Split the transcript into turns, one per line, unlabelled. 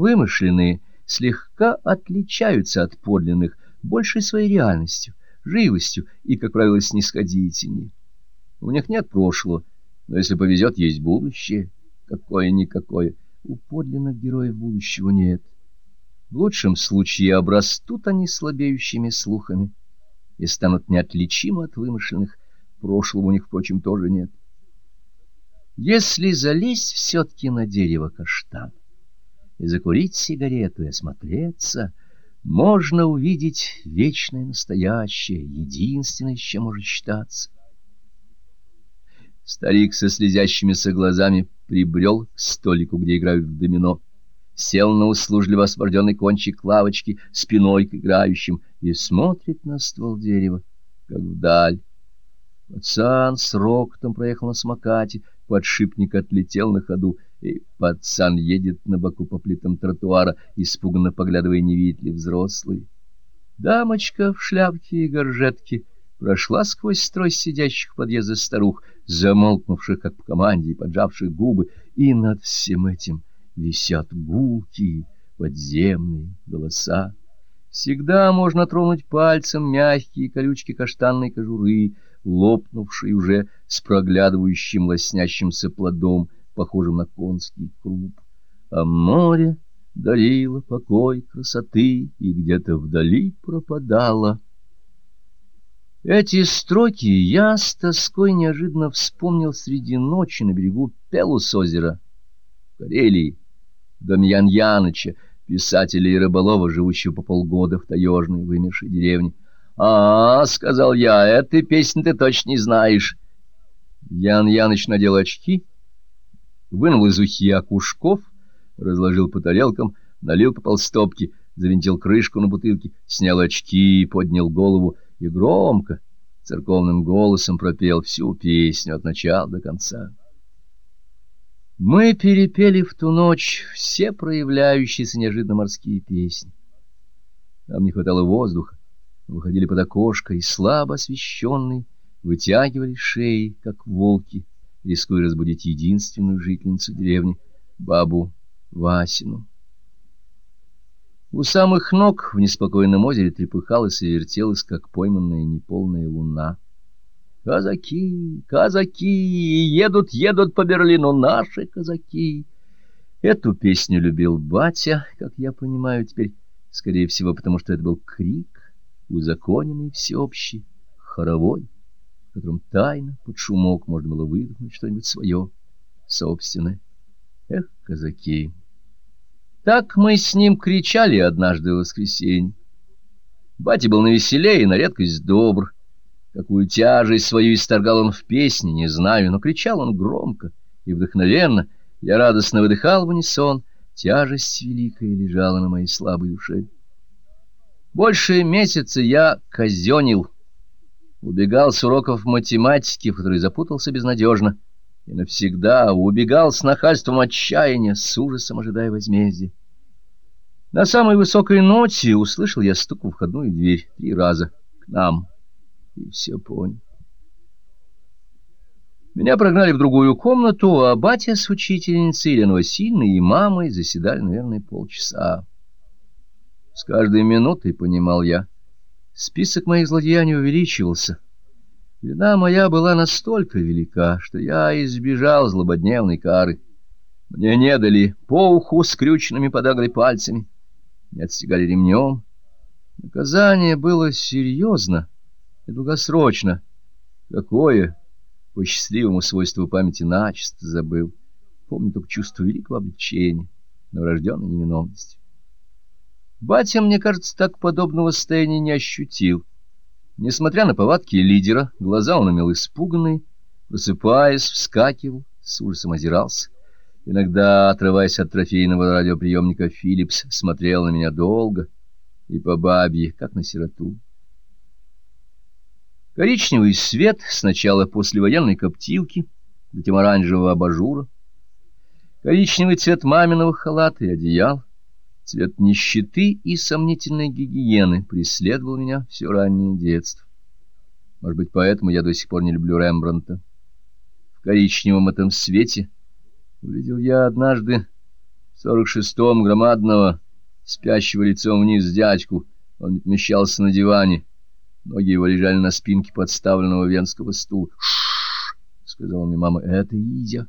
Вымышленные слегка отличаются от подлинных большей своей реальностью, живостью и, как правило, снисходительнее. У них нет прошлого, но если повезет, есть будущее, какое-никакое. У подлинных героев будущего нет. В лучшем случае обрастут они слабеющими слухами и станут неотличимы от вымышленных. Прошлого у них, впрочем, тоже нет. Если залезть все-таки на дерево каштан и закурить сигарету и осмотреться, можно увидеть вечное настоящее, единственное, с чем может считаться. Старик со слезящимися глазами прибрел к столику, где играют в домино, сел на услужливо освобожденный кончик лавочки спиной к играющим и смотрит на ствол дерева, как вдаль. Пацан с рокотом проехал на самокате, подшипник отлетел на ходу, и пацан едет на боку по плитам тротуара, испуганно поглядывая, не видит ли взрослый. Дамочка в шляпке и горжетке прошла сквозь строй сидящих в подъезде старух, замолкнувших, как по команде, и поджавших губы, и над всем этим висят гулки, подземные голоса. Всегда можно тронуть пальцем мягкие колючки каштанной кожуры, лопнувшие уже с проглядывающим лоснящимся плодом, похожим на конский круп. А море дарило покой красоты и где-то вдали пропадало. Эти строки я с тоской неожиданно вспомнил среди ночи на берегу Пелус-озера, Карелии, Дамьян Яныча, писателя и рыболова, живущего по полгода в таежной вымершей деревне. «А, — сказал я, — этой песни ты точно не знаешь». Ян Яныч надел очки, вынул из ухи окушков, разложил по тарелкам, налил по полстопки, завинтил крышку на бутылке, снял очки, поднял голову — и громко, церковным голосом пропел всю песню от начала до конца. Мы перепели в ту ночь все проявляющиеся неожиданно морские песни. Нам не хватало воздуха, выходили под окошко и слабо освещенные вытягивали шеи, как волки, рискуя разбудить единственную жительницу деревни, бабу Васину. У самых ног в неспокойном озере трепыхалась и вертелась, как пойманная неполная луна. «Казаки, казаки, едут, едут по Берлину наши казаки!» Эту песню любил батя, как я понимаю теперь, скорее всего, потому что это был крик, узаконенный, всеобщий, хоровой, в котором тайно, под шумок, можно было выдохнуть что-нибудь свое, собственное. Эх, казаки! Так мы с ним кричали однажды в воскресенье. Батя был навеселее и на редкость добр. Какую тяжесть свою исторгал он в песне, не знаю, но кричал он громко и вдохновенно. Я радостно выдыхал в унисон. Тяжесть великая лежала на моей слабой душе. Больше месяца я казенил, убегал с уроков математики, в который запутался безнадежно и навсегда убегал с нахальством отчаяния, с ужасом ожидая возмездия. На самой высокой ноте услышал я стук в входную дверь три раза к нам, и все понял. Меня прогнали в другую комнату, а батя с учительницей Еленой Васильевной и мамой заседали, наверное, полчаса. С каждой минутой, понимал я, список моих злодеяний увеличивался — Вина моя была настолько велика, что я избежал злободневной кары. Мне не дали по уху скрюченными подагрой пальцами, не отстегали ремнем. Наказание было серьезно и долгосрочно. Какое, по счастливому свойству памяти, начисто забыл. Помню только чувство великого облегчения, новорожденной невиновности. Батя, мне кажется, так подобного состояния не ощутил. Несмотря на повадки лидера, глаза он имел испуганные, просыпаясь, вскакивал, с ужасом озирался. Иногда, отрываясь от трофейного радиоприемника, Филлипс смотрел на меня долго и по бабье, как на сироту. Коричневый свет сначала послевоенной коптилки, затем оранжевого абажура, коричневый цвет маминого халата и одеял, Цвет нищеты и сомнительной гигиены преследовал меня все раннее детство. Может быть, поэтому я до сих пор не люблю Рембрандта. В коричневом этом свете увидел я однажды сорок шестом громадного, спящего лицом вниз дядьку. Он не помещался на диване. Ноги его лежали на спинке подставленного венского стула. — сказала мне мама. — Это Изя.